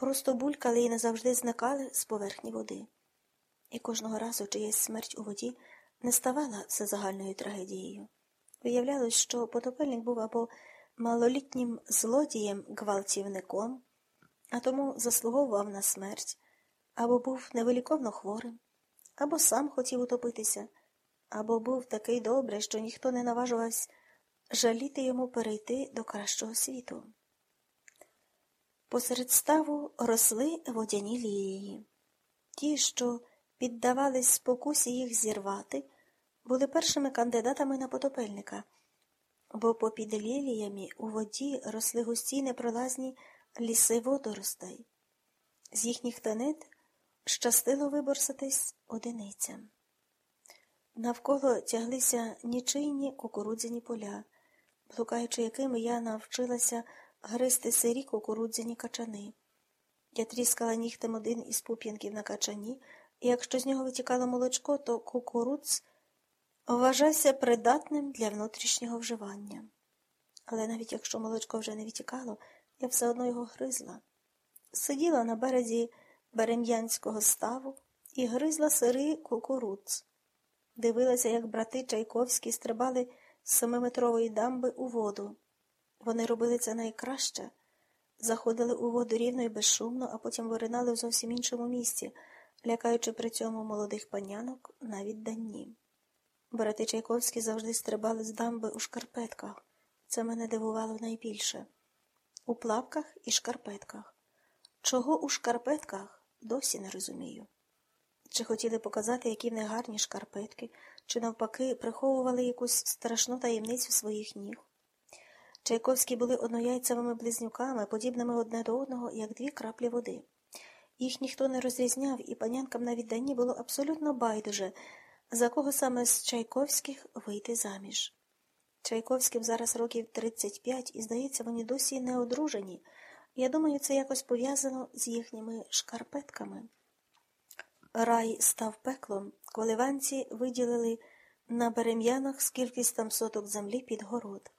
просто булькали і назавжди зникали з поверхні води. І кожного разу чиясь смерть у воді не ставала всезагальною трагедією. Виявлялось, що потопельник був або малолітнім злодієм, гвалтівником, а тому заслуговував на смерть, або був невиліковно хворим, або сам хотів утопитися, або був такий добрий, що ніхто не наважувався жаліти йому перейти до кращого світу. Посеред ставу росли водяні лілії. Ті, що піддавались спокусі їх зірвати, були першими кандидатами на потопельника, бо попід ліліями у воді росли густі непролазні ліси водоростей. З їхніх тенет щастило виборсатись одиницям. Навколо тяглися нічийні кукурудзяні поля, блукаючи якими я навчилася гристи сирі кукурудзяні качани. Я тріскала нігтем один із пуп'янків на качані, і якщо з нього витікало молочко, то кукурудз вважався придатним для внутрішнього вживання. Але навіть якщо молочко вже не витікало, я все одно його гризла. Сиділа на березі Берем'янського ставу і гризла сирий кукурудз. Дивилася, як брати Чайковські стрибали з семиметрової дамби у воду. Вони робили це найкраще, заходили у воду рівно і безшумно, а потім виринали в зовсім іншому місці, лякаючи при цьому молодих панянок на відданні. Брати Чайковські завжди стрибали з дамби у шкарпетках. Це мене дивувало найбільше. У плавках і шкарпетках. Чого у шкарпетках досі не розумію. Чи хотіли показати, які в них гарні шкарпетки, чи навпаки приховували якусь страшну таємницю своїх ніг. Чайковські були однояйцевими близнюками, подібними одне до одного, як дві краплі води. Їх ніхто не розрізняв, і панянкам на відданні було абсолютно байдуже, за кого саме з Чайковських вийти заміж. Чайковським зараз років 35, і, здається, вони досі не одружені. Я думаю, це якось пов'язано з їхніми шкарпетками. Рай став пеклом, коли ванці виділили на берем'янах скількись там соток землі під город.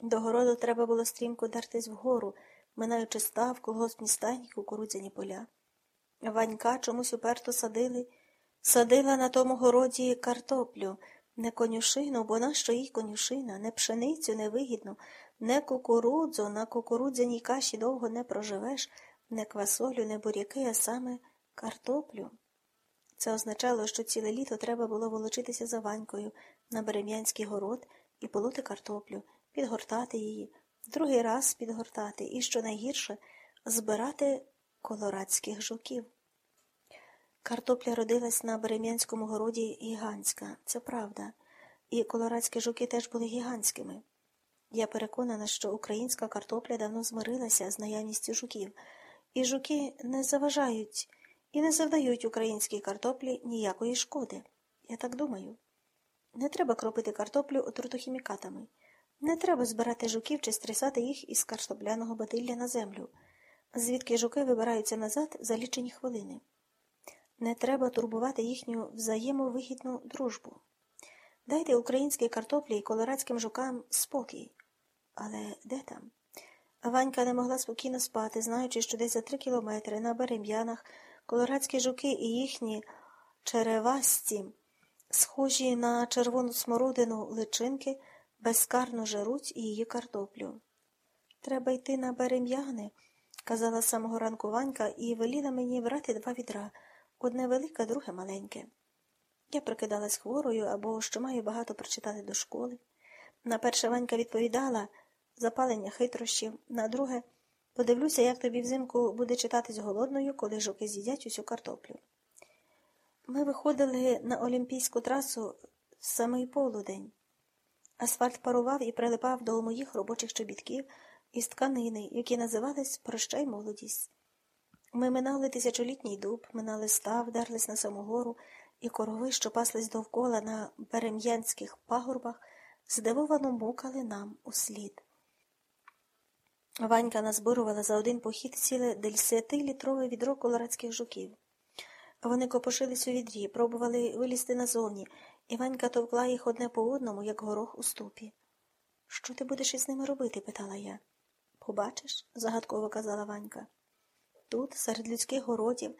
До городу треба було стрімко дертись вгору, минаючи став, колгоспні стані, кукурудзяні поля. Ванька чомусь уперто садили, садила на тому городі картоплю, не конюшину, бо нащо їй конюшина, не пшеницю невигідно, не кукурудзу, на кукурудзяній каші довго не проживеш, не квасолю, не буряки, а саме картоплю. Це означало, що ціле літо треба було волочитися за ванькою на Берем'янський город і полоти картоплю, підгортати її, другий раз підгортати і, що найгірше, збирати колорадських жуків. Картопля родилась на Берем'янському городі гігантська, це правда, і колорадські жуки теж були гігантськими. Я переконана, що українська картопля давно змирилася з наявністю жуків, і жуки не заважають і не завдають українській картоплі ніякої шкоди. Я так думаю. Не треба кропити картоплю отрутохімікатами. Не треба збирати жуків чи стрясати їх із картопляного батилля на землю, звідки жуки вибираються назад за лічені хвилини. Не треба турбувати їхню взаємовигідну дружбу. Дайте українській картоплі і колорадським жукам спокій. Але де там? Ванька не могла спокійно спати, знаючи, що десь за три кілометри на Берем'янах колорадські жуки і їхні черевасті, схожі на червону смородину личинки, безкарно жаруть її картоплю. Треба йти на Берем'яни, казала самого ранку Ванька і веліла мені брати два відра одне велике, друге маленьке. Я прикидалась хворою або що маю багато прочитати до школи. На перше Ванька відповідала запалення хитрощів, на друге подивлюся, як тобі взимку буде читатись голодною, коли жуки з'їдять усю картоплю. Ми виходили на олімпійську трасу в самий полудень. Асфальт парував і прилипав до моїх робочих чобітків із тканини, які називались Прощай молодість. Ми минали тисячолітній дуб, минали став, дерлись на самогору, і корови, що паслись довкола на берем'янських пагорбах, здивовано мукали нам услід. Ванька назбирувала за один похід ціле десятилітрове відро колорадських жуків. Вони копошились у відрі, пробували вилізти назовні, і Ванька товкла їх одне по одному, як горох у ступі. Що ти будеш із ними робити? питала я. Побачиш, загадково казала Ванька. тут, серед людських городів,